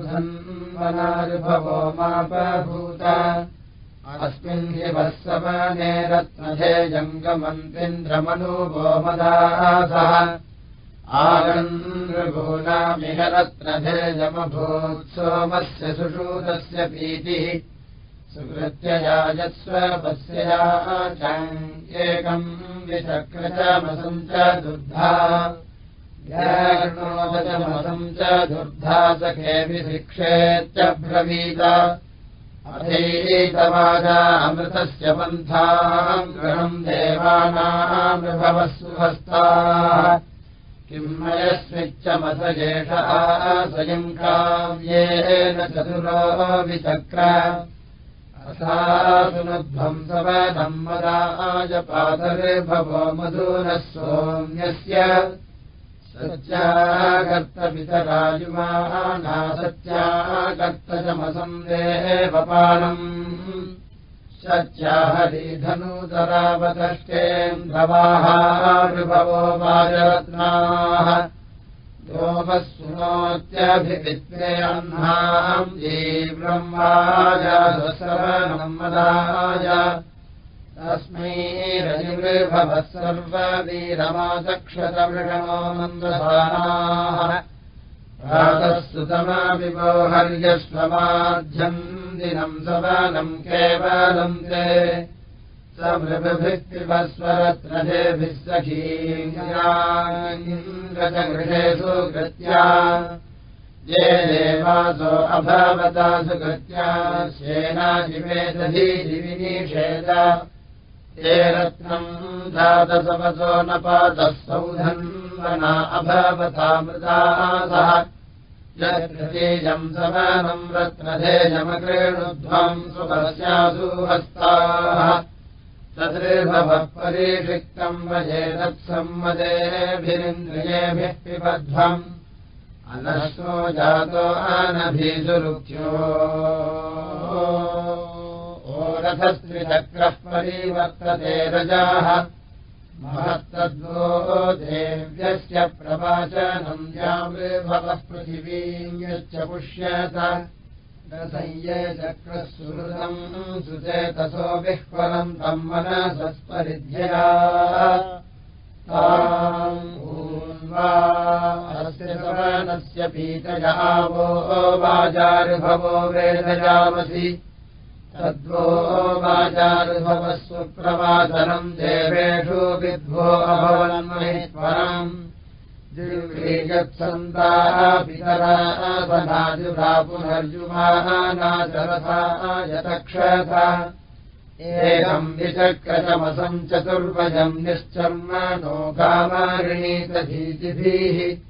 सौधन्वनानुभवो मापभूत अस्मिन् हि वत्सवने रत्नधे जङ्गमन्त्रिन्द्रमनुभो मदासः आगन्नृभूनामिह रत्नधे जमभूत् सोमस्य सुषूतस्य पीतिः सुकृत्ययाजस्वपस्यया च एकम् विचक्रचमसम् च दुर्धा व्याकरणोदचमसम् च दुर्धा सखेऽभिशिक्षेत्यब्रवीत अधीतवाजा अमृतस्य पन्थाम् गृहम् सुहस्ता किम् मयस्मिच्चमथ एष स्वयम् काव्येन चतुरो विचक्र असासुनुध्वंसवधम् वदाजपादर्भवो मधुरः सोम्यस्य सत्यागर्तपितराजुमाना सत्यागर्तचमसंदेवपालम् सत्याहरिधनुतरावतष्टेन्द्रवाहानुभवो वाजरत्नाः। योमः सुनोत्यभिवित्रे अह्नाम् जीव्रह्माय स्वसवनम्मदाय तस्मै रजिवृभवः सर्ववीरमाचक्षतवृषणो मन्दसानाः प्रातः सुतमाविभो हर्यस्वमाध्यम् दिनम् सवनम् केवलम् ते समृभिस्वरत्रजेभिः सखीन्द्रचगृहेषु कृत्या ये देवासो अभवतासु कृत्या श्येनाजिवेदधीजिविनिषेद ये रत्नम् जातसवसो न पातः सौधन्वना अभवतामृतासः यत्प्रतीजम् समानम् रत्नधेयमकृणुध्वम् सुभस्यासु हस्ताः। तद्भवः परिषिक्तम् वजे तत्सम्मदेभिरिन्द्रियेभिः पिबध्वम्। अनश्नो जातो अनभिसुरुख्यो ओरथस्त्रिचक्रः परिवर्तते रजाः। महत्तद्वो देव्यस्य प्रवाचनम् यामृभवः पृथिवीम् यश्च पुष्यत। रसंये चक्रः सुहृदम् सुचेतसो विह्वलम् तम् मनसस्परिध्यया अस्य सवनस्य पीतयावो वाजानुभवो वेदयामसि वाचानुभवः सुप्रवाचनम् देवेषु विद्वो अभवन्महेश्वरम्। दिव्यत्सन्ताः पितरासनाजुरा पुनर्जुमानाचरसा यतक्षथ एकम् विचक्रचमसम् चतुर्वजम् निश्चर्म नो कामारिणीतधीतिभिः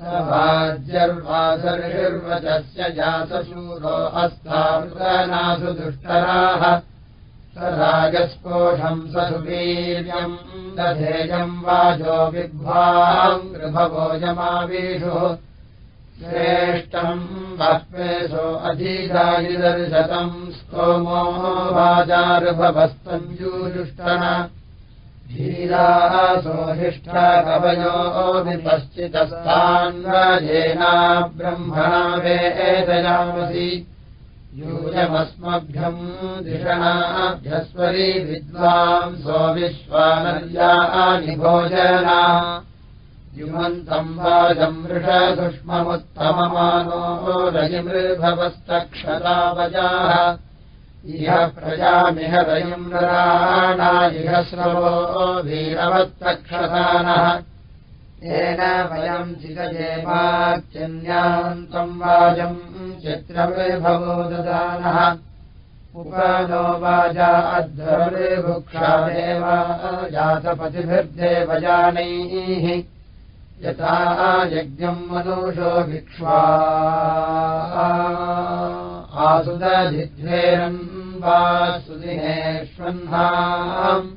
वाज्यर्वासर्षिर्वचस्य जातशूरो अस्तावृतनासु दुष्टराः। स राजस्पोषम् स सुवीर्यम् दधेयम् वाजो विभ्वाम् गृभभोजमावीषुः श्रेष्ठम् बह्वेशो अधिजायुदर्शतम् स्तोमो वाजारुभवस्तञ्जूजुष्टः धीरासोऽहिष्ठा कवयो विपश्चितस्थान्वजेना ब्रह्मणा वेदयामसि यूयमस्मभ्यम् दिषणाभ्यस्वरी विद्वांसो विश्वानर्यानि भोजना। युमन्तम् वाजम् वृषसुष्ममुत्तममानो रजिमृभवस्तक्षतावजाः इह प्रजामिह रयिम् नराणा इह स्रवो वीरवत्तक्षतानः। येन वयम् चितजेवाच्यन्यान्तम् वाजम् चित्रवृभवो ददानः। उपनो वाजा अध्वरवृभुक्षादेव जातपतिभिर्देवजानैः यथा यज्ञम् मनुषो भिक्ष्वा आसुदधिध्वेरम् वा सुदिनेष्वह्नाम्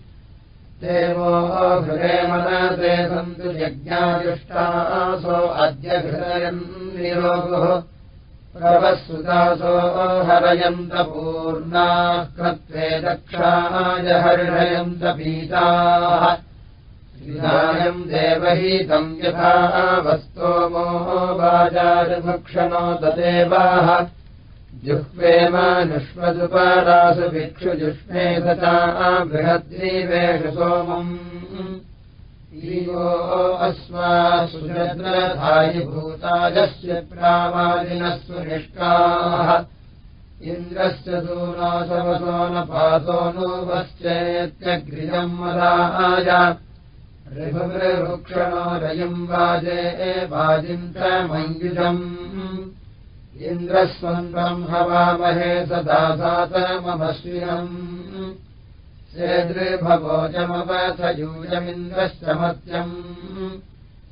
देवो घृरे मनसे सन्तु यज्ञायुष्टासो अद्य घृतयन् निरोगुः। प्रवसुतासो हरयन्तपूर्णाः कृत्वे दक्षाय हर्षयन्त पीताः। श्रीरायम् देवहीतम् यथा वस्तोमो वाजारिभक्षणो तदेवाः जुह्वेमानुष्वदुपादासु भिक्षुजुष्मे तथा बृहद्रीवेषु सोमम्। ईवो अस्मासुरद्रधायि भूताजस्य प्रावादिनः सुनिष्काः इन्द्रस्य दूनासवसो न पातो नोपश्चेत्यग्रियम् मदाय ऋभुवृक्षणो रयम् वाजे वाजिम् च मञ्जुषम् इन्द्रस्वन्तम् हवामहे सातममश्विनम् सेदृभवोचमवथ यूयमिन्द्रश्च मत्यम्।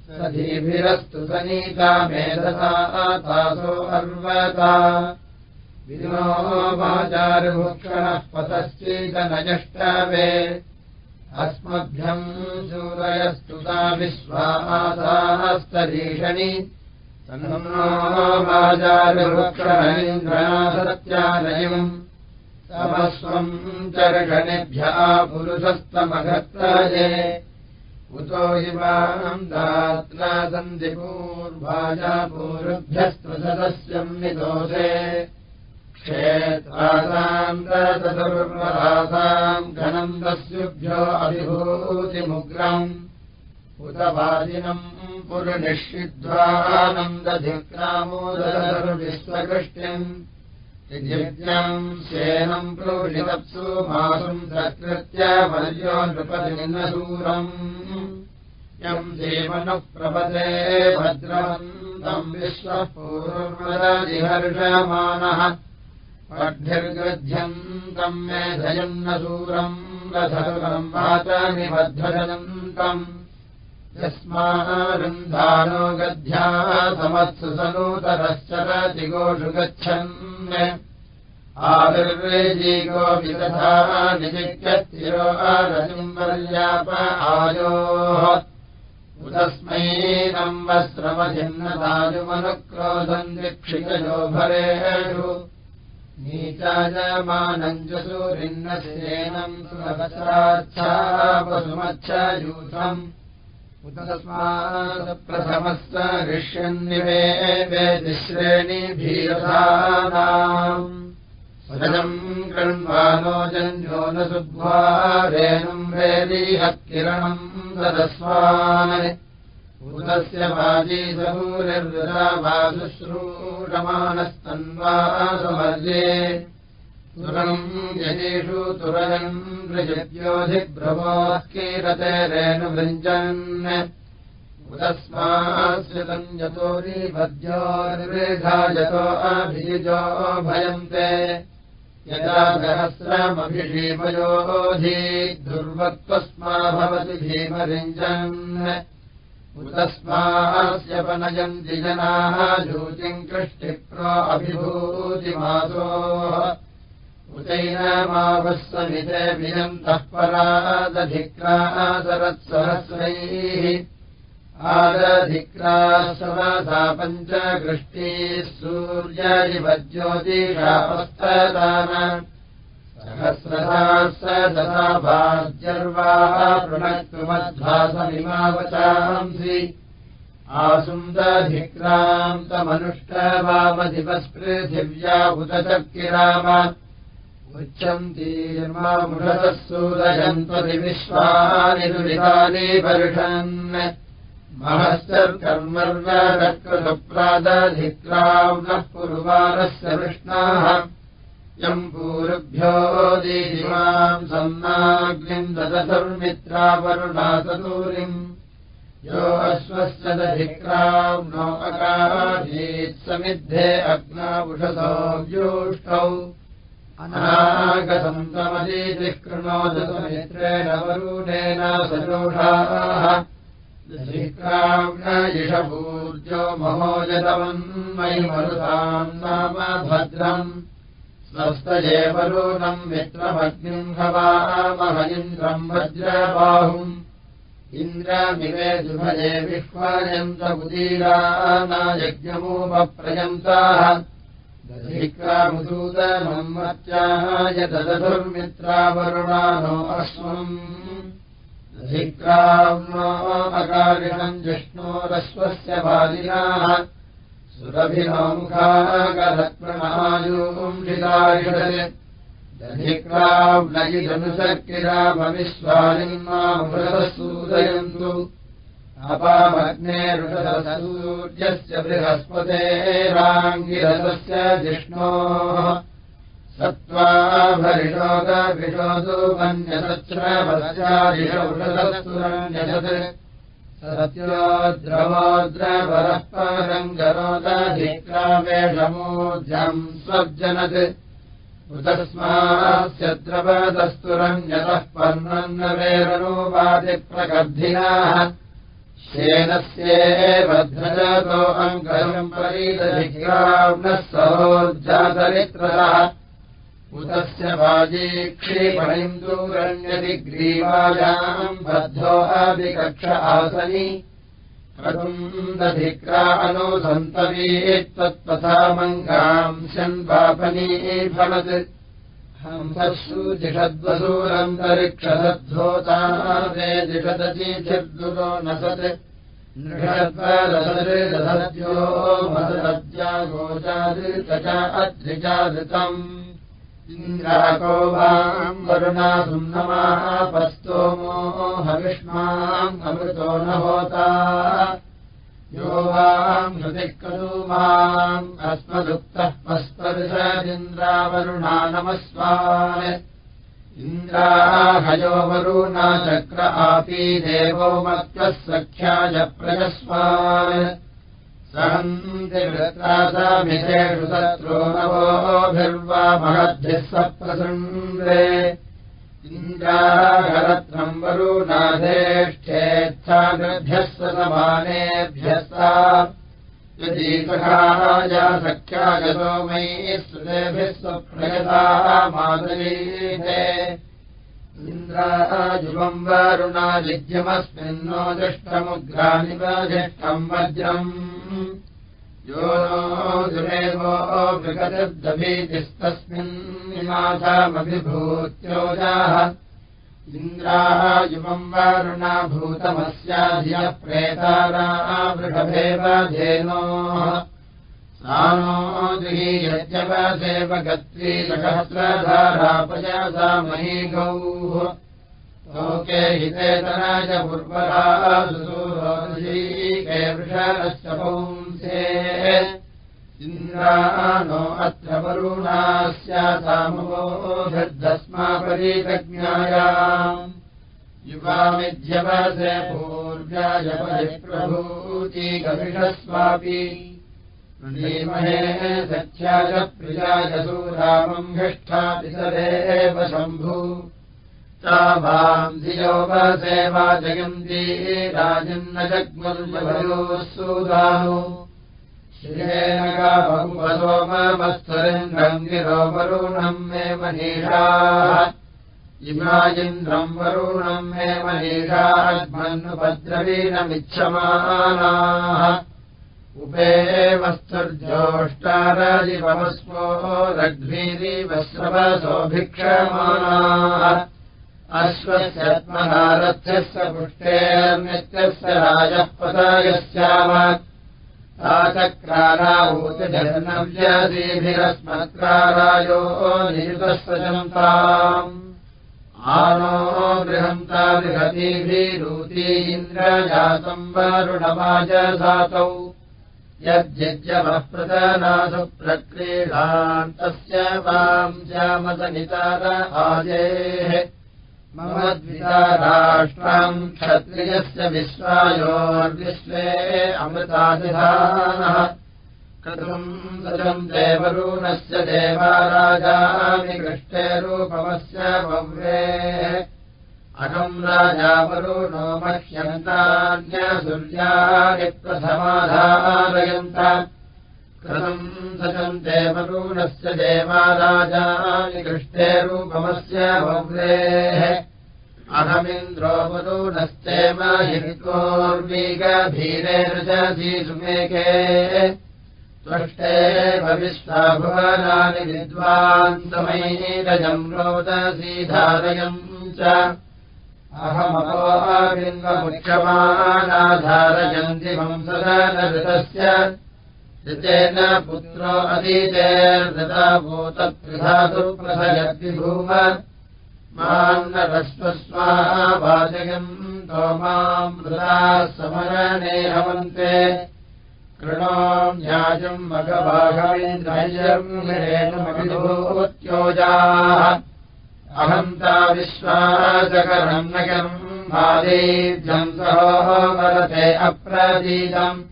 सधीभिरस्तु सनीता मेधसा तासो अर्वता। विनो वाचारुभुक्षणः पतश्चैतनयष्टवे। अस्मभ्यम् सूरयस्तु सा विश्वासास्तरीषणि वाचारुभुक्षणीन्द्रणासत्यालयम् तमस्वम् चर्षणिभ्यः पुरुषस्तमघत्ताये उतो इमाम् दात्रा सन्धिपूर्वाजा पूर्वभ्यस्त्वसदस्यम् निदोषे। क्षेत्रासाम् दशदुर्वरासाम् घनन्दस्युभ्यो अभिभूतिमुग्रम् उत वादिनम् पुरुनिषिद्ध्वानन्दधिक्रामोदर्विश्वकृष्टिम् यज्ञम् शेनम् प्रोषितप्सु मासुम् सकृत्य वर्यो नृपतिनसूरम् यम् देवनः प्रपदे भद्रवन्तम् विश्वः पूर्वदिहर्षमाणः पद्भिर्गृध्यन्तम् मेधयम् न सूरम् रथम् वाचमिबद्धजनन्तम् यस्मारुन्धानो गध्याः समत्सु सनूतरश्चरतिगोषु गच्छन्। आविर्वेजीगो विदधा निजित्यत्तिरो आरजिम्बर्याप आयोः। उदस्मै नम्बश्रमभिन्नताजुमनुक्रोधम् दिक्षितयो भरेषु नीचायमानञ्जसूरिन्नसेनम् सुमच्छा पशुमच्छयूथम् ऋष्यन्निवे वेदिश्रेणीभीरथानाम् रजम् कृण्वानो जन्यो न सुद्ध्वा रेणुम् वेदीहत्किरणम् ददस्वान् भूतस्य वाजीसूरिर्वृता वासुश्रूषमाणस्तन्वासमर्ये तुरम् यजेषु कीरते रेणुवृञ्जन् उदस्मास्य तम् यतोरीभद्योर्वेघायतो अभियुजो भयन्ते। यदा सहस्रमभिषीमयोधी दुर्वक्त्वस्मा भवति भीमरिञ्जन्। उतस्मास्य पनयन्ति जनाः जूतिम् कृष्टिप्रो अभिभूतिमासोः उचैनमावस्वमिते वियन्तः परादधिक्रासरत्सहस्रैः आदधिक्रासवसा पञ्चकृष्टिः सूर्यजिवज्योतिषापस्तदान सहस्रदाः भाज्यर्वाः पृणक्तुमध्वासमिमावचांसि आसुन्दधिक्रान्तमनुष्टवामदिवस्पृथिव्या उदचक्किराम उच्यन्तीर्मामुषतः सूदयन्त्वदिविश्वानि दुरितानि वर्षन् महश्चर्कर्मर्वकृतप्रादधिक्राम्नः पुरुवारस्य कृष्णाः यम् पूर्भ्यो दीदिमाम् सन्नाग्निम् ददधर्मित्रावरुणातूरिम् यो अश्वश्च दधिक्राम् नो अकाधीत् समिद्धे अग्नावुषसो व्यूष्टौ अनागसन्तमदीतिः कृणोदमित्रेण वरुणेन सजोषाः। ईषपूर्जो महोजतवन्मयि मरुताम् नाम भद्रम्। स्वस्तजेवरूनम् मित्रमग्निम् भवामह इन्द्रम् वज्रबाहुम्। इन्द्रमिवे दुभजे विह्वयन्त उदीरानायज्ञमूपप्रयन्ताः दधिक्रामुदूतनम् मत्याय ददधुर्मित्रावरुणानो अस्मम् दधिक्राम्नो अकारिणम् जिष्णोरश्वस्य बालिनाः सुरभिनोमुखाकलत्प्रणायूंषितायुषत् दधिक्राव्नयिदनुसक्रिराभविश्वालिन्मामृतसूदयन्तु अपामग्ने ऋषसूर्यस्य बृहस्पतेराङ्गिरसस्य जिष्णोः सत्त्वाभरिषोदभिषोदो मन्यसच्छ्रवस्यादिषौषधस्तुरन्यसत् सत्योद्रवोद्रवरः परङ्गरोदधिक्रामेषमोर्जम् स्वर्जनत् उतस्मास्य द्रवदस्तुरन्यतः पर्णन्नवेरनोपाधिप्रगर्धिनाः शेनस्येव ध्वजतो अङ्करम् परीदधिक्राम्नः सहोर्जातरित्रतः उतस्य वाजीक्षिपणिन्दूरण्यदिग्रीवायाम् बद्धो अभिकक्ष आसनि। प्रदुन्दधिक्रा अनुसन्तवीत्तत्तथा मङ्गाम् शन्वापनी फलत् हंसु जिषद्वसूरन्तरिक्षसद्धोता ते जिषदजीर्दुरो न सत् नृषद्वदसदृदसद्यो मदद्या गोचादृतचा अद्रिजादृतम् इन्द्राको वाम् वरुणा सुन्नमाः पस्तोमो हविष्माम् अमृतो न होता यो वाम् हृदिः माम् अस्मदुक्तः पस्पर्शदिन्द्रावरुणा नमस्वान् इन्द्राहयो वरुणा चक्र आपी देवो मत्वः सख्याय प्रजस्वान् सहन्तिवृत्रासामिषेषु शत्रो नवोभिर्वा महद्भिः सप्रसृङ्गे इन्द्राहरत्नम् वरुणाधेष्ठेच्छाग्रभ्यः समानेभ्यः सा यदीसखाय सख्यागतो मयि श्रुतेभिः स्वप्रयताः मातरीते इन्द्राजुवम् वरुणाजिज्यमस्मिन्नो दृष्टमुग्रानिवधिष्ठम् वज्रम् यो दुरेवो बृहदभीतिस्तस्मिन्निमासामभिभूत्योजाः इन्द्राजुवम् वरुणाभूतमस्याधियः प्रेतारावृषभेव धेनोः। सानो दुहीयज्ञवसेव गत्री मही गौः लोके हितेतराज पूर्वराजुसूरोषीके वृषरश्च पुंसे इन्द्रानो अत्र वरुणास्यासामोभिर्दस्मापरीतज्ञायाम् युवामिध्यवसे पूर्व्याय परिप्रभूति गविषस्वापि ीमहे सख्याय प्रियाय सूरामम् हिष्ठापि सदेव शम्भु। सा माम् धियोपसेवा जयन्ती राजन्न जग्मुर्जभयोः सूदानु श्रियेन बहुवसोममस्तरिन्द्रम् गिरोवरुणम् मे मनीषाः। इमाजिन्द्रम् वरुणम् मे मनीषाद्मन्नुपद्रवीणमिच्छमानाः उपेवस्तुर्जोष्टाराजिपमस्मो रग्भीरिवस्रवसोभिक्षमाणाः अश्वस्यात्मनारथ्यस्य पुष्टेर्नित्यस्य राजः पदायस्याम ताचक्राराभूतिजनव्यादीभिरस्मत्कारायो नियुतस्वजन्ताम् आनो बृहन्ता बृहतीभिरूती इन्द्रजातम् वरुणवाजसातौ यद्यज्यवः प्रदानासु प्रक्रीडान्तस्य श्यामसनितार आजेः मम द्विताराष्ट्राम् क्षत्रियस्य विश्वायोर्विश्वे अमृतादिधानः। कथम् सजम् देवरूणस्य देवाराजामि कृष्टे रूपमस्य भव्रेः अहम् राजावरुणो मह्यन्तान्यसूर्याणि प्रथमाधारयन्त कृतम् सचम् देवरूणस्य देवाराजानि कृष्णे रूपमस्य वव्रेः अहमिन्द्रो वरूणश्चेम हितोर्वीगभीरे रजसी सुमेके। त्वष्टे भविष्वाभुवनानि विद्वान्तमैरजम् रोदसी धारयम् च। अहमपोहाबिन्वमुख्यमानाधारयन्ति वंसदनऋतस्य ऋतेन पुत्रो अधीतेर्दताभूतत्रिधातु प्रथयद्विभूम मान्नरस्वस्वाहा वाचयम् तो माम् मृदाः समरणे हवन्ते। कृणोऽन्याजम् मघभागवेन्द्रयर्मिरेणुमभिभूत्योजाः अहन्ता विश्वासकरम् नगरम् मादेव्यम् सहो वरते अप्रतीतम्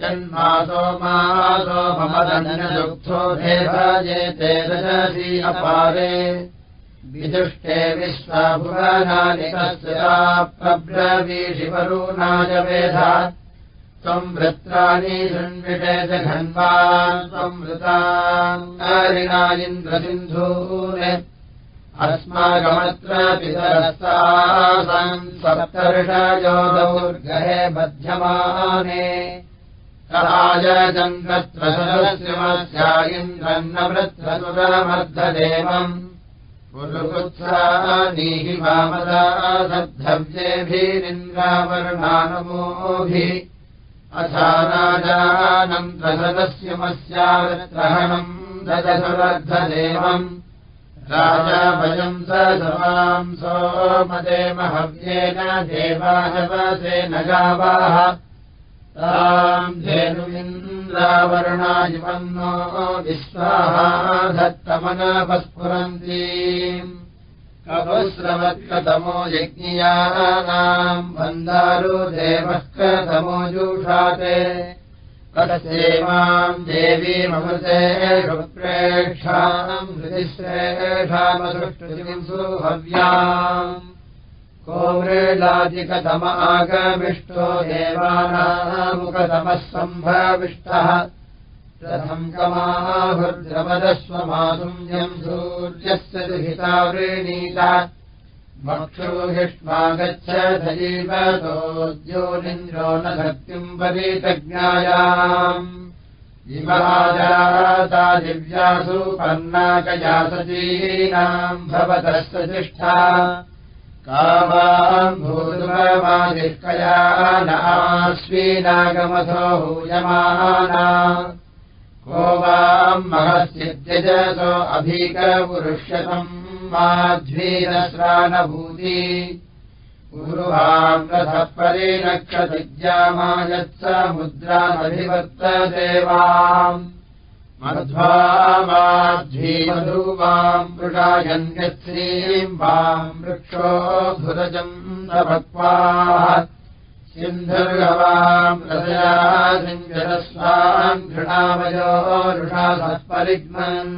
जन्मासो मासो ममदन्यदुग्धो भेभाजेते रजसी अपारे। विदुष्टे विश्वाभुवनानि तस्य प्रब्रवीषिवरूणाय वेधा त्वम् वृत्राणि शृण्विषे जघन्वान् त्वम् वृताङ्गारिणा इन्द्रसिन्धून्। अस्माकमत्र पितरस्तासाम् सप्तर्षयो दौर्गहे बध्यमाने राजचन्द्रत्रसदस्यमस्या इन्द्रन्नवृत्रसुरमर्धदेवम् पुरुपुत्सानीहि वामदा सद्धव्येभिरिन्द्रावर्णानमोभिः अथाराजानन्तसदस्यमस्यावृत्रहणम् ददसुरर्धदेवम् राजाभयम् स समाम् सोमदेमहव्येन देवाहवसे न गावाः ताम् धेनुमिन्द्रावर्णायुवन्नो विश्वाहा धत्तमनपस्फुरन्ती कपुस्रवत्कतमो यज्ञियानाम् बन्धारो देवः कतमो जुषाते। कसेवाम् देवीमृते शुप्रेक्षाम् हृदिश्रेषामसृष्टिम् सुहव्याम् को आगमिष्टो देवानामुखतमः सम्भाविष्टः। रथम् कमाहुर्द्रवदस्वमासुम्यम् सूर्यस्य दुहिता वृणीता मक्षोहिष्मा गच्छधीवतोद्योनिन्द्रो न शक्तिम् परितज्ञायाम् इवाजाता दिव्यासु पर्णाकया सजीनाम् भवतः सजिष्ठा कामाम् भूर्वमादिष्कया न आश्वीनागमथो हूयमाना। को वाम् महस्यत्यजसो अभीकपुरुष्यतम् माध्वीरस्रानभूति। पूर्वाम् रथः परिरक्षतिज्यामायत्स मुद्रामधिवर्तदेवाम् मध्वा माध्वीमधूवाम् मृगायन्यश्रीम् वाम् वृक्षो धुरजम् नभक्वाः सिन्धुर्गवाम् रजया सिञ्जरस्वाम् घृणामयो रुषा सत्परिग्मन्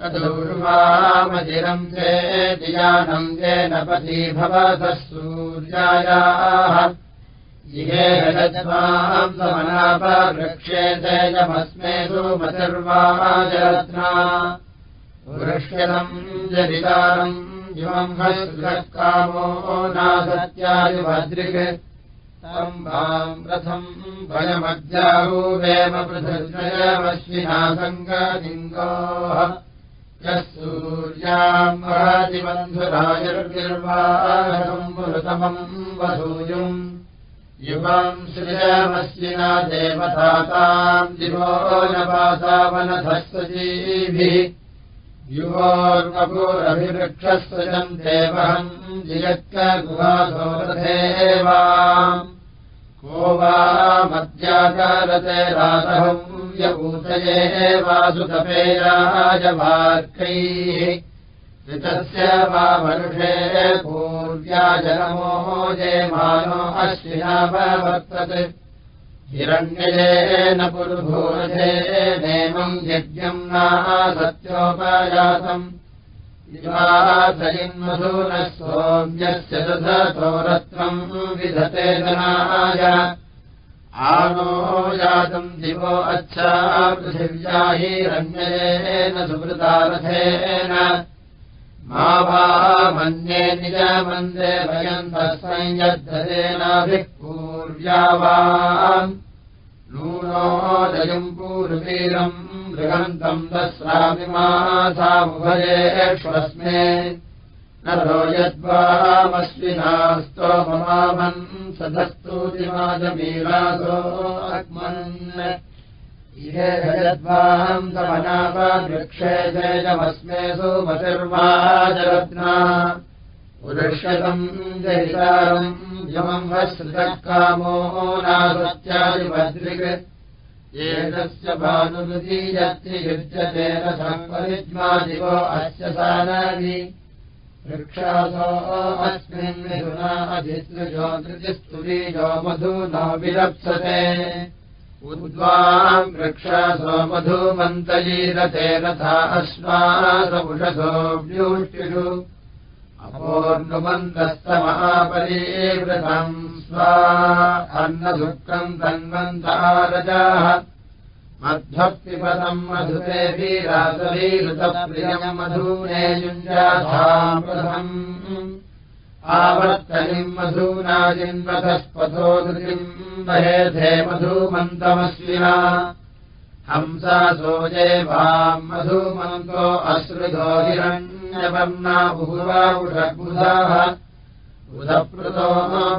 तदुर्वामजिरम् चेदियानम् येन पथि भवतः सूर्यायाः तेजमस्मे सुमतिर्वाजरत्ना। वृष्यतम् जरितारम् युवम् हस्रकामो नासत्यायुभद्रिक् तम् वाम् रथम् सङ्गलिङ्गोः यः सूर्याम् वहतिबन्धुरायुर्गिर्वाहम् मृतमम् वधूयुम् युवम् सृजमस्विना देवताताम् दिवो न वासावनधस्वजीभिः युवोर्वपुरभिवृक्षस्वजम् देवहम् जियत्कगुहासोरथेवाम् को वा मध्याकारते रातहम् ूतये वासुतपेराजवार्कैः ऋतस्य वा मनुषे पूर्व्याजनमो जयमानो अश्विनावर्तते हिरण्यजेन पुरुभूरथे नेमम् यज्ञम् नासत्योपजातम् इवासयिन्मधूनः सोम्यस्य दधतो रत्नम् विधते जनाय। आनो जातम् दिवो अच्छा पृथिव्या हिरण्येन सुकृतारथेन मा वा मन्ये निजमन्दे वयन्तः पूर्व्या वा नूनो जयम् पूर्वीरम् बृहन्तम् दस्रामिमासामुभयेष्वस्मे न रो यद्वामश्विनास्तो सदस्तूतिमाजमीरासो अग्मन् इहे यद्वाहम् समनापवृक्षे जयजमस्मे सुमतिर्वाजरत्ना उदृश्यतम् जयितारम् यमम् वश्रुतः कामो नासत्यादिभद्रिक् एतस्य भानुदीयत्रियुज्यते रसम्परिज्मा दिवो अस्य सानादि वृक्षासो अस्मिन् विधुना अधिसृजो धृतिस्तुलीजो मधु न विलप्सते उद्वाम् वृक्षासो मधुमन्तलीरते रथा अश्वासपुषसो व्यूष्टिषु अपोर्नुबन्धस्तमहापरीवृतम् स्वा अन्नदुःखम् तन्वन्तारजाः मध्वक्तिपदम् मधुरेभिरासवीरुतप्रियम् मधूने युञ्जाधाम् आवर्तनिम् मधूनाजिन्वतस्पथो धृतिम् महेधे सोजे वाम् मधुमन्तो अश्रुधो न्यवर्णा बहुवाषद्बुधाः बुधप्लुतो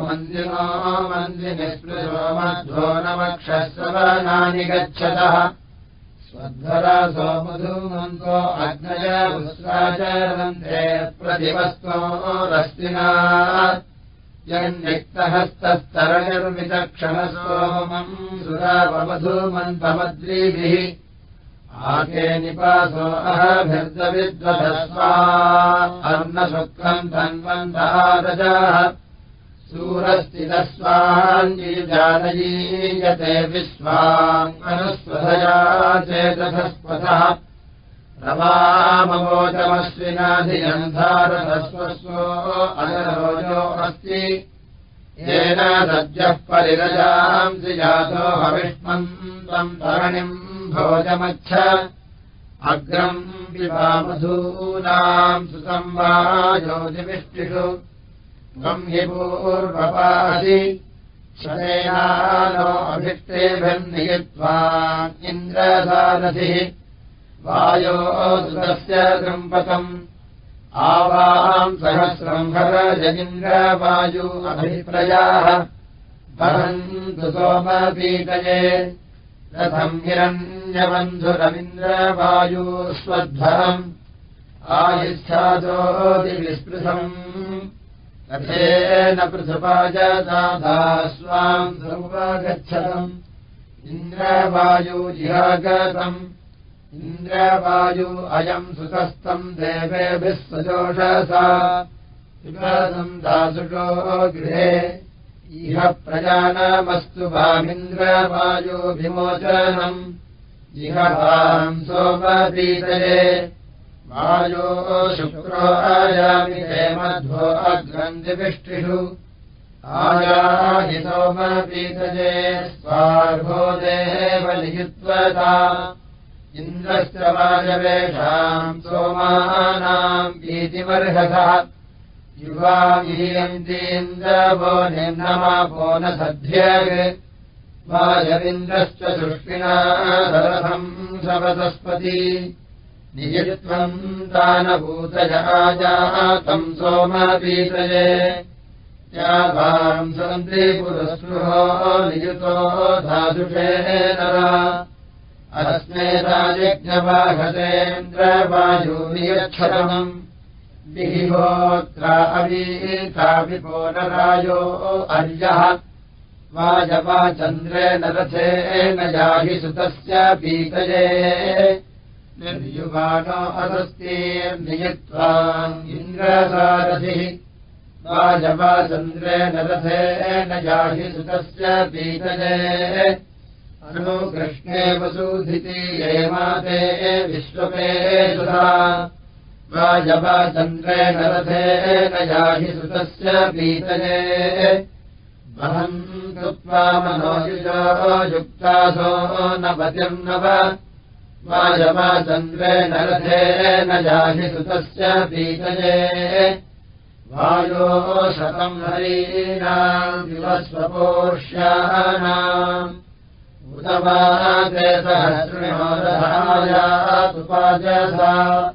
मन्दिनो मन्दिनिस्पृशो मध्वो नवक्षस्वनानि गच्छतः स्वध्वरासो मधुमन्तो अग्नय पुस्राचरन्ते प्रतिवस्तो रस्तिना यन्निक्तहस्तस्तरणिर्मितक्षणसोमम् सुरावमधूमन्तमद्रीभिः आके निपासो अहभिर्दविद्वधस्वा अर्णसुखम् धन्वन्तः सूरस्थितस्वाञ्जीजानयीयते विश्वाङ्गनुस्वधया चेतथस्पथः रमामवोचमस्विनाधिगन्धारधस्वस्वो अनरोजो अस्ति। येन सद्यः परिरजांसि जातो हविष्मन्तम् तरणिम् भोजमच्छ। अग्रम् विवामधूनाम् सुसंवा हि पूर्वपासि शतेनानो अभिष्टेभिर्नियित्वा इन्द्रसारथिः। वायो सुतस्य गृम्पतम् आवाम् सहस्रम् हरजगिन्द्रवायु अभिप्रयाः भवन्तु सोमपीतये। रथम् हिरण्यबन्धुरविन्द्रवायु स्वध्वरम्। आयुष्ठादोदिविस्पृशम् रथेन पृथुपाजदाधा स्वाम् ध्रुवगच्छतम् इन्द्रवायु जिहागतम् इन्द्रवायु अयम् सुतस्तम् देवेभिः सजोषसा। विवादम् दासुषो गृहे। इह प्रजानामस्तु वामिन्द्रवायोभिमोचनम् इह वाम् सोमपीतये वायो शुक्रो आयामि हे मध्वो अग्रन्दिविष्टिषु आयाहि सोमपीतये स्वार्भो देव नियुत्वता। इन्द्रश्च वायवेषाम् सोमानाम् भीतिमर्हसः। युवामीयन्तीन्द्रवो निम्नमापो न सध्यग् वायविन्द्रश्च सृष्टिना सरसम् सवतस्पति नियत्वम् तानभूतजातम् सोमपीतये याभाम् सन्ति पुरस्पृहो नियुतो धातुषे नरा। अस्मे राजज्ञवाहतेन्द्रवायुनियच्छतमम् विहिहोत्रा अवीताविपोनरायो अर्यः। वाजवाचन्द्रेण रथेन याहि सुतस्य पीतये निर्युवानो असस्तीर्नियत्वा इन्द्रसारथिः वाजवाचन्द्रेण रथेन याहि सुतस्य पीतये। अनुकृष्णे वसूधिति ये माते विश्वपे सुधा। वाजवाचन्द्रेण रथेन याहि सुतस्य पीतये। वहम् कृत्वा मनोयुजो युक्तासो न पतिर्नव रथेन जाहि सुतस्य पीतये। वायो शतम् हरीणाम् विवस्वपोष्याणाम् उदवाते सहस्रिणोदधायातुपाजसा।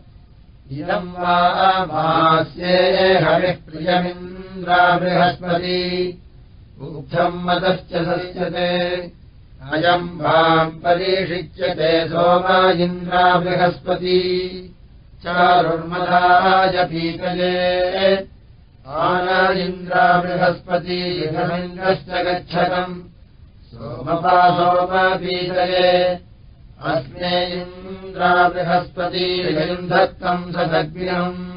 इदम् वा भास्ये हरिः प्रियमिन्द्रा बृहस्पति उक्थम् मदश्च सस्यते अयम् वाम् परीषिच्यते सोमा इन्द्रा बृहस्पती। चारुर्मदाय पीतये। आना इन्द्रा बृहस्पती इदमिन्द्रश्च गच्छतम् सोमपा सोमपीतये अस्मे इन्द्रा बृहस्पती धत्तम् सदग्निम्।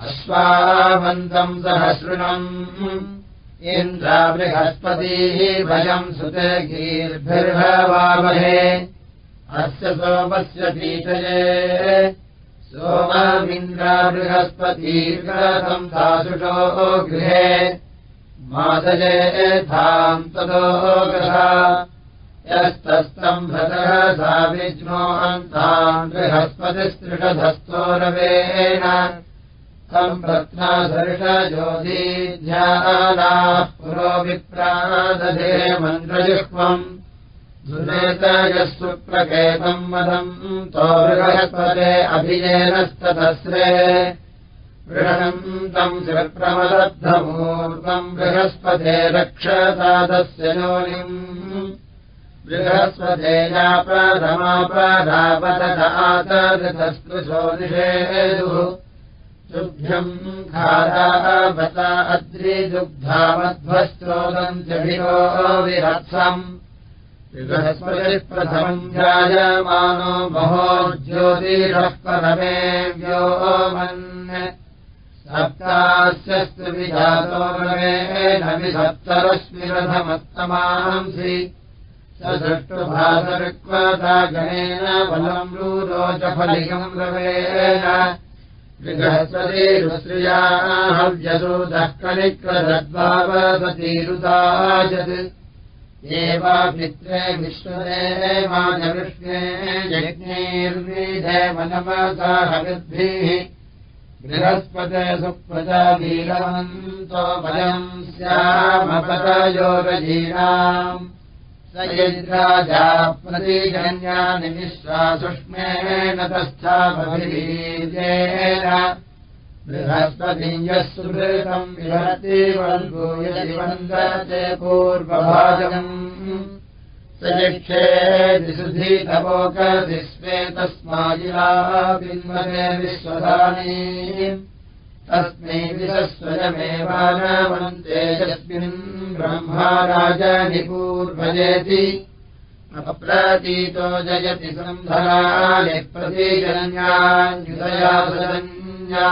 अश्वामन्तम् सहसृणम् इन्द्रा बृहस्पतीः भयम् सुते गीर्भिर्भवामहे अस्य सोमस्य पीतये सोममिन्द्रा बृहस्पतीर्गतम् तादृशो गृहे मादयेथाम् ततो गृहा। यस्तस्तम् भतः सा विज्ञोहन्ताम् बृहस्पतिस्तृषधस्तोरवेण सम्प्रत्नासर्षज्योतिध्यानाः पुरोभिप्रादधे मन्त्रजिह्वम्। सुनेतयः सुप्रकेतम् मदम् तो बृहस्पते अभिजेनस्ततस्रे बृहन्तम् शिवप्रमदद्धमूर्तम् बृहस्पते रक्षतादस्य योनिम्। बृहस्पतेया प्रथमापरापतदातस्तु निषेदुः तुभ्यम् च भिरो विरत्सम् बृहस्पतिः प्रथमम् ध्यायमानो महो ज्योतिषः परमे व्योमन् सप्तास्यस्तु विजातो रमेण विसप्तरश्मिरथमत्तमांसि स दृष्टुभासऋक्वता गणेन बलम् रूरोचफलिकम् रवेण बृहस्पतिरुश्रियाहव्यसूदः कलिक्रदद्भावसतीरुदायत् एवा पित्रे विश्वदे मानवृष्णे यज्ञैर्विधेमनमसा हविद्भिः बृहस्पते सुप्रजावीरवन्तो भयम् स्यामपतयोरजीनाम् स यद्राजा प्रतीजन्यानि विश्वासुष्मेण तस्थापभिरीजेन बृहस्पतिञ्जः सुहृतम् विहरति वल्गो यदि वन्दते पूर्वभाजम् स यक्षे दिशुधीतवोकधि स्वेतस्माजिला बिन्वते विश्वधानी तस्मै विशस्वयमेवानवन्ते यस्मिन् ब्रह्मा राजनिपूर्वजेति अप्रतीतो जयति सन्धराणि प्रतीजन्यान्युदया सजन्या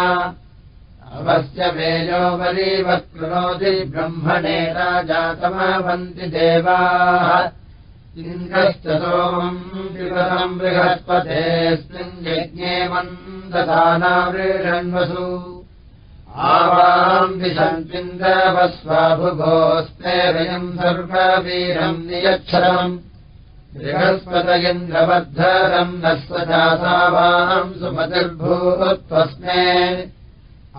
अवस्य वेजोपरीवक्नोति ब्रह्मणे राजातमवन्ति देवाः। इन्द्रश्च सोमम् विपदम् बृहस्पतेऽस्मिन् यज्ञे मन्ददानावृषण्वसु आवाम् विशन्विन्द्रवस्वाभुभोस्ते वयम् सर्ववीरम् नियच्छरम् बृहस्पतयन्द्रवर्धरम् न स्वजासावाम् सुमतिर्भूत्वस्मे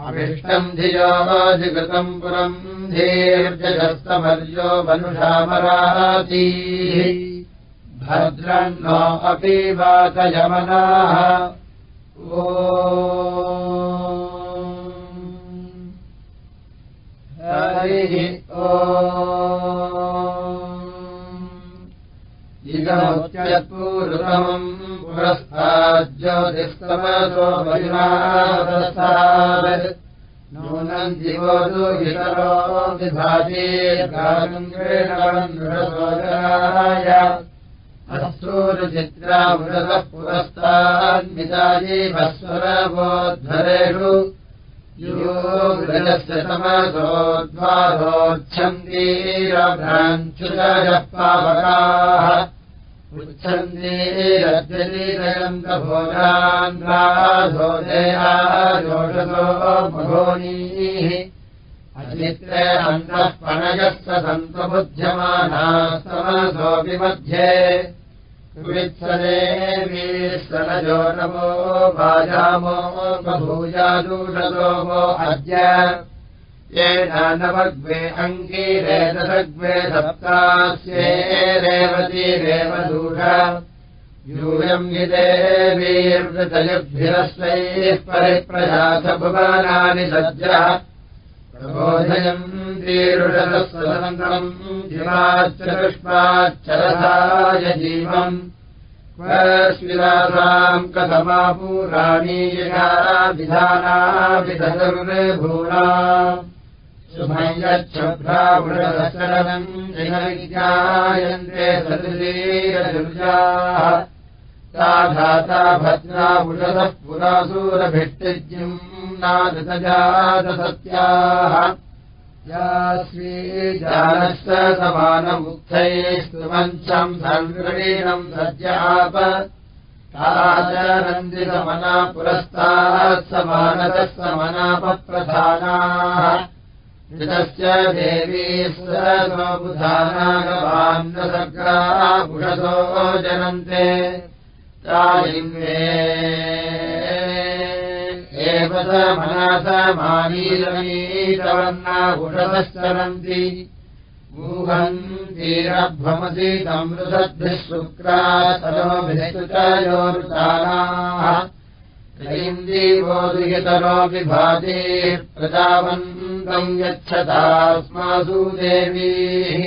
अभिष्टम् धियोजिकृतम् पुरम् धीर्जस्तमर्यो मनुषामरातीः भद्रन्नो अपि वातयमनाः ओ हरिः ओ इदमुच्यत्पूर्वमम् पुरस्ताज्योतिस्तमसो वयुनादस्तात् नूनम् जीवोतु इतरो विभातीर्गाङ्गेणवन्नृसोदराय अस्तूरुचित्रामृतः पुरस्तान्विताजीवस्वरबोद्धरेषु गृहस्य पावकाः पृच्छन्दीरद्यलीरयन्तभोगान्वाधोदेयाजोषसो मघोनीः। अदित्रे अन्तः पणयस्य सन्तबुध्यमानास्तमसोऽपि मध्ये वित्सदेवीस्तनजो नमो भाजामो वो अद्य। येन नवग्वे अङ्गीरे दशग्वे सप्तास्ये रेवतीरेव दूष यूयम् हि देवीर्वृतयुद्भिरस्वैः परिप्रयासभुवनानि सज्जः प्रबोधयम् दीरुषदस्वतन्त्रम् जिवाच्चपुष्पाच्चरसाय जीवम् स्विरासाम् कथमापूराणी यया विधानाभिधर्भूना शुभयच्छभ्रावृतशरणम् जिनविज्ञायन्ते सदृशीरदुर्जाः। धाता भद्रावुषदः पुरासूरभिष्टिज्यम् नादृतजातसत्याः या श्रीजानश्च समानमुक्तैः स्तुवञ्चम् सङ्ग्रणीनम् सज्जाप ताचनन्दितमना पुरस्तात् समानतः समनापप्रधानाः। ऋतस्य देवी स्वबुधानागवान्नसर्गा पुषसो जनन्ते। तालिङ्गे एव स मनसमानीरमीतवर्णा पुषतश्चरन्ति गूहन्तीरभ्रमसि संवृषद्भिः शुक्रातरोभिस्तुतयोरुतानाः ैन्दीवोदुयतरोऽपि भाति प्रजावन्तम् यच्छतास्मासु देवीः।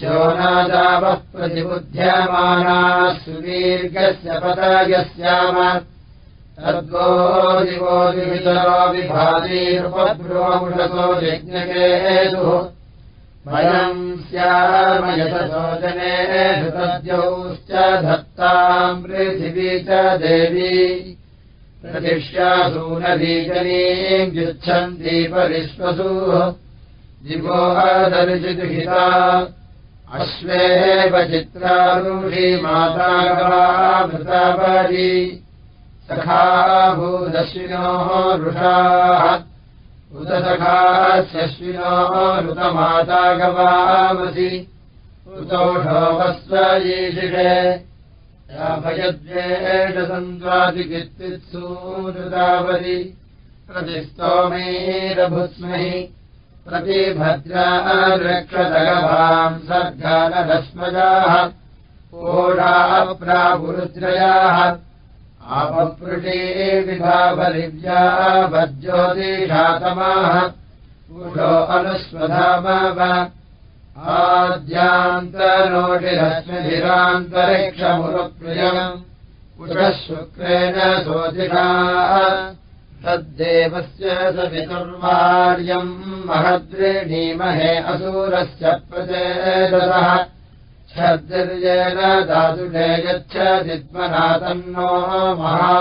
शोनादावः प्रतिबुध्यमानाः सुदीर्घस्य पदयस्याम तद्वोदिवोदितरोऽपि भातिरुपभ्रुवमुषसो यज्ञकेतुः वयम् स्यामयशोचने धृतद्यौश्च धत्ताम् पृथिवी च देवी। प्रतिष्यासूनदीजनीम् युच्छन्ति परिश्वसु जिवोहदर्जिदुहिता अश्वेव चित्रारुषि मातागवामृतापरि सखा भूदश्विनोः वृषाः उत सखास्यश्विनोः ऋतमाता गवामसि उतोषोपस्वयीषिषे भयद्वेषसन्त्वादिकित्तित्सूनुतावति प्रतिस्तोमेरभुस्महि प्रतिभद्रारक्षतगभाम् सर्गानरश्मजाः ओढाप्रापुरुद्रयाः आपपृषे विभावलिव्या भज्योतिषातमाः पुषो अनुस्वधामव आद्यान्तरोषिरश्मिभिरान्तरिक्षमुरुप्रियम् पुषः शुक्रेण सोऽधिका तद्देवस्य सवितुर्वार्यम् महद्रिणीमहे असूरस्य प्रचेदसः छद्दिर्येन दातुषे गच्छदित्मनातन्नो महा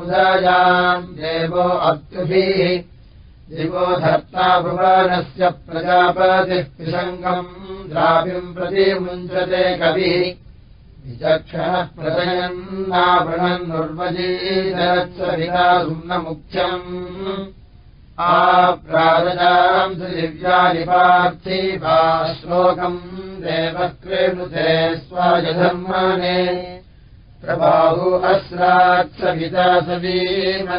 उदयाम् देवो अप्तुभिः दिवो धर्ता भुवनस्य प्रजापतिः पिशङ्गम् द्राविम् प्रति मुञ्चते कविः विचक्षणः प्रदयन्नावृणन्नुर्वजीरत्सविता सुम्नमुख्यम् आप्राजाम् दिव्यानि पार्थिवा श्लोकम् देवक्रेणुते स्वायधर्माणे। प्रबाहु अस्रात्सविता सवीमनिवेशयम्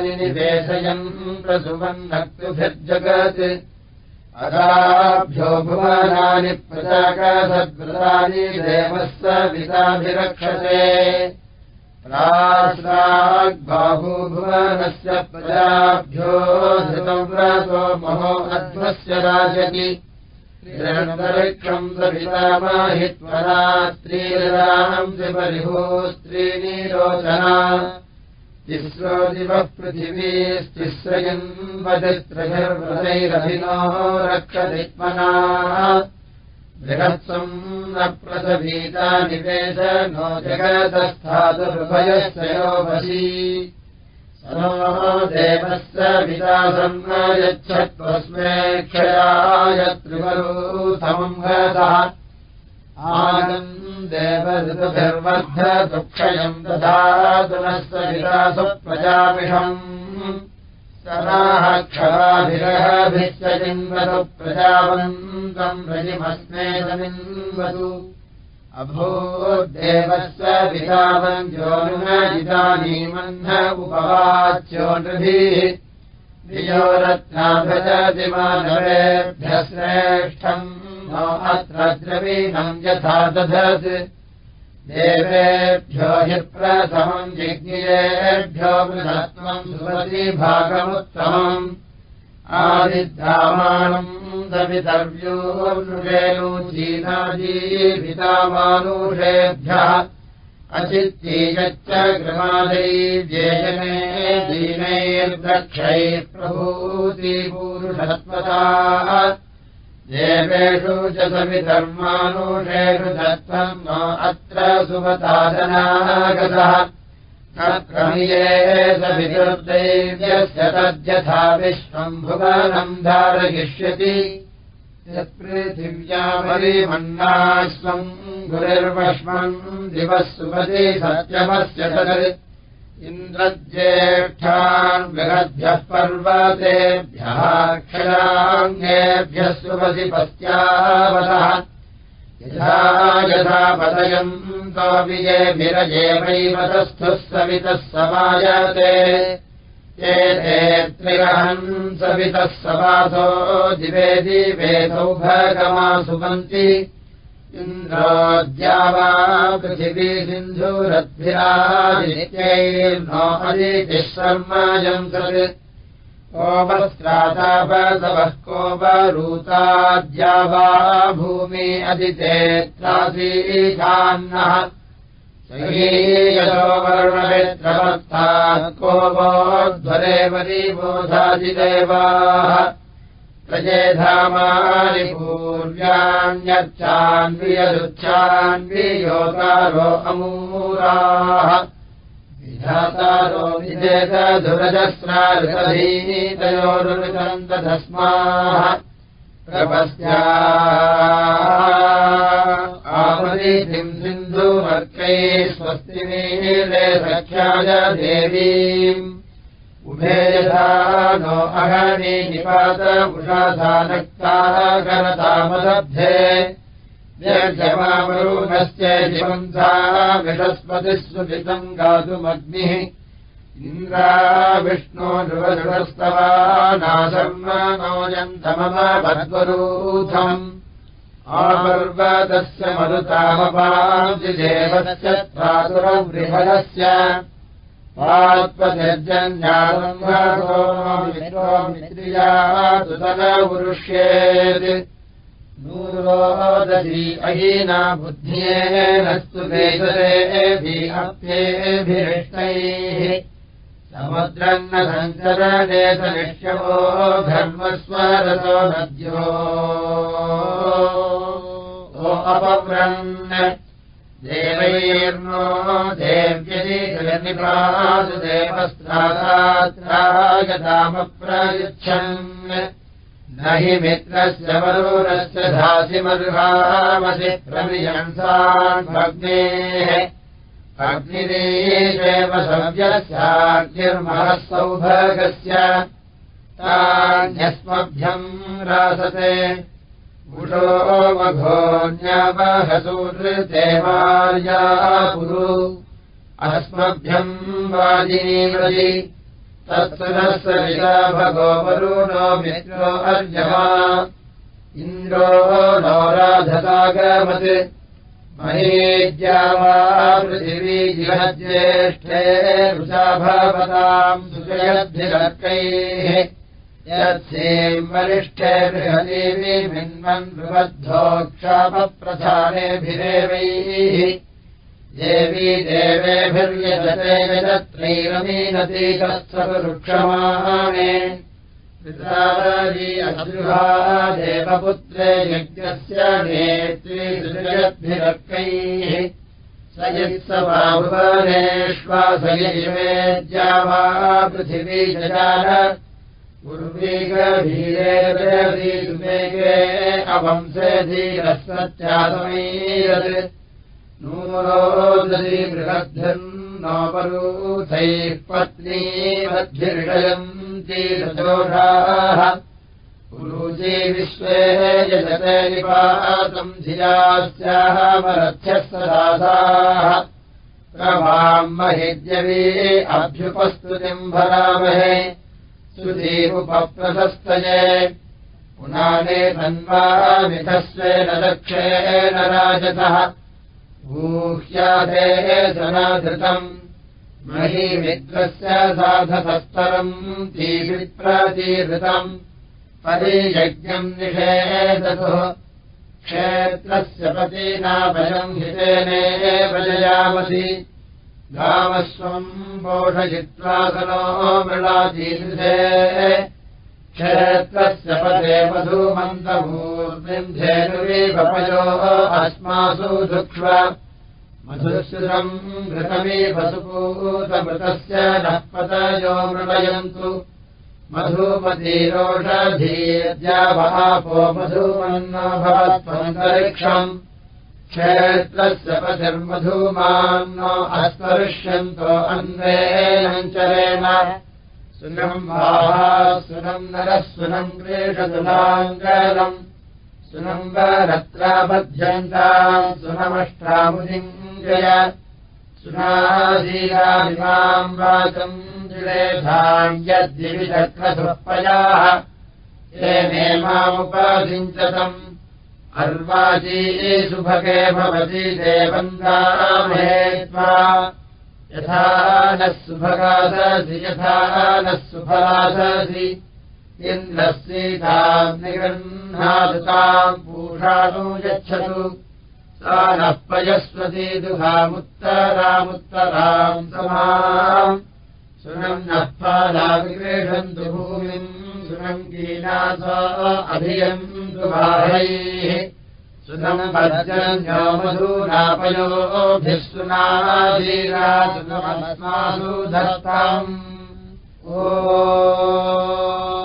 प्रसुवन्नक्तुभिर्जगत् अदाभ्यो भुवनानि प्रजाकासद्व्रतानि देवस्य पिताभिरक्षते प्राश्राग्बाहु भुवनस्य प्रजाभ्यो धृतव्रतो महो अध्वस्य राजति निरन्तरिक्षम् सवितामाहित्वरात्रीराम् त्रिपरिभो स्त्रीनिरोचना तिस्रो दिवः पृथिवीस्तिस्रयम् वदित्रभिर्व्रतैरभिनोः रक्षदित्मना बृहत्सम् न प्रसभीता निवेश नो देवस्य विदासम् न यच्छत्वस्मे क्षयाय त्रिवरूथमम् गतः आनम् देवऋतुभिर्वर्धदुःक्षयम् ददातु नः स विदासु प्रजामिषम् स तराः क्षराभिरहभिश्चिन्वतु प्रजावन्तम् रजिमस्मे समिन्वतु अभूद्देवस्य पितावम् ज्योनुमजितानीमह्न उपवाच्यो नृभिः। द्वियोरत्नाभजतिमानवेभ्यः श्रेष्ठम् नो अत्र द्रवीणम् यथा दधत् देवेभ्यो हि प्रथमम् जिज्ञेभ्यो बृहत्वम् सुमति भागमुत्तमम्। आदिद्रामाणम् दवितव्यो नृवेणुचीनाजीवितामानुषेभ्यः अचित्तीयच्च गृहादैव्येजने दीनैर्दक्षैः प्रभूतिपूरुषत्वता देवेषु च सविधर्मानुषेषु दत्तम् न अत्र सुमतादनागतः। क्रमिये सविदुर्दैव्यस्य तद्यथा विश्वम् भुवनम् धारयिष्यति। यत्पृथिव्यामरिमन्नाश्वम् गुरिर्वश्मम् दिवः सुमति सत्यमस्य तद् इन्द्रज्येष्ठान् बृहद्भ्यः पर्वतेभ्यः क्षयाङ्गेभ्यः सुमसि पस्यावतः यथा यथा पदयम् विरजेवैवतस्थुः सवितः समायते। ये त्रिरहन् सवितः समासो दिवे दिवे सौभगमा सुमन्ति इन्द्रोद्या वा पृथिवी सिन्धुरद्भिरादित्यैर्नो अदितिः सत्। कोपस्त्रातापसवः कोपरूताद्या वा भूमि अदितेत्रासीशान्नः यतो वर्णवेत्रमर्थात् कोपोध्वरे वरीबोधादिदेवाः प्रजेधामानि पूर्व्यान्यर्चान्वियदुच्छान्वियोतारो अमूराः। विधातारो विजेतधुरजस्राऋतधीतयोरुतम् तस्माः प्रपस्या आपरीतिम् सिन्धुमर्कैः स्वस्तिमीले सख्याय देवीम् उभे यथा नो अहनि निपात उषाधानक्ताः करतामलब्धे व्यजमामरुणस्य जीवन्ता विषस्पतिः सुमितम् गातुमग्निः इन्द्रा विष्णो नृवदृढस्तवा नाशर्मनोजन्तममद्वरूथम् आपर्वतस्य मरुतामपादिदेवस्य प्रातुरवृहदस्य आत्मनिर्जन्यातुतनपुरुष्येत् नूरोदधी अहीना बुद्ध्येनस्तु वेदरेभिः समुद्रन्न सञ्चरणेतनिष्यवो धर्मस्वरतो नद्यो। अपव्रन् देवैर्नो देव्यनिपासु देवस्त्रागतामप्रयुच्छन् न हि मित्रस्य वरुणस्य धासि मरुहामसि प्रविशंसान् भग्नेः। अग्निदेशेव सव्यस्याग्निर्महः सौभागस्य तान्यस्मभ्यम् रासते उषो मघोऽन्यवहसूर्देवार्या पुरु अस्मभ्यम् वाजिनीवृजि तत्सुनः भगो वरुणो मित्रो अर्यमा इन्द्रो नो राधतागमत् महेज्या वा पृथिवी जिहज्येष्ठे रुषा भवताम् सुजयद्भिरर्कैः यत्सेम् वरिष्ठे बृहदेवी भिन्वन् बृहद्धोक्षापप्रधानेभिरेवैः। देवी देवेभिर्यजते तत्सवृक्षमाणे पितारी अदृहा देवपुत्रे यज्ञस्य नेत्री सुजयद्भिरर्कैः स यत्सवा भुवनेष्वासयिवेद्या वा पृथिवी जजान उर्वीगभीरेवेगे अवंसे धीरः सत्यासमैरत् नूरोदरी बृहद्भिर्न नोपरूथैः पत्नी मद्भिर्षयन्तीरजोषाः पुरुषे विश्वे यजते निपातम् धियास्याः मरथ्यः सदासाः। प्रभाम् महेद्यवे अभ्युपस्तुतिम् भरामहे सुधीमुपप्रशस्तये पुनाने तन्वामिथस्वेन दक्षेण राजतः। गूह्यादेः जनाधृतम्। महीमित्रस्य साधसस्तरम् तीविप्रतीहृतम् परियज्ञम् निषेदतुः क्षेत्रस्य पतीनाभयम् हितेनेव जयामसि गामस्वम् पोषयित्वासनो मृणातीर्थे क्षेत्रस्य पदे मधुमन्तभूर्निन्धेनुवीपयो अस्मासु दुक्ष्व मधुश्रुतम् घृतमीपसुपूतमृतस्य नः पतयो मृणयन्तु मधुमतीरोषधीर्यावापो मधुमन्नो भवत्वन्तरिक्षम् क्षेत्रस्य पतिर्मधूमान्नो अस्पर्ष्यन्तो अन्वेनम् चरेण सुनम् सुनम् नरः सुनम् क्लेशतुलाङ्गलम् सुनम् वरत्राबध्यन्ताम् सुनमष्टामुदिञ्जय सुनाधीरामिमाम् वाचम् जिलेधाम् यद्दिविचक्रसुपयाः ये मे मामुपादिञ्चतम् अर्वाची सुभगे भवति देवन्दामे त्वा। यथा नः सुभगादसि यथा नः सुफलादसि इन्द्रः सीताम् निगह्नादताम् पूषाणो यच्छतु। सा नः पयस्वती दुहामुत्तरामुत्तराम् समाम् सुनम् नः पादाविवेशन्तु भूमिम् सुनम् कीनासा अभियन्तु बाहैः। सुनम् भजन्यो मधूनापयोभिः सुनादीरा सुनमस्मासु धत्ताम् ओ